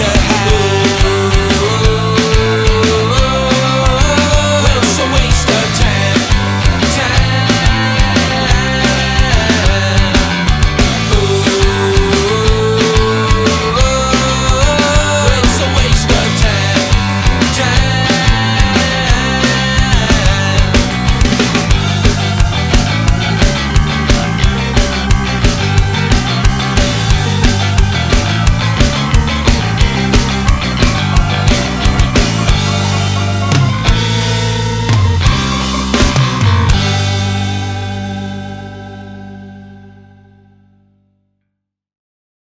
Yeah.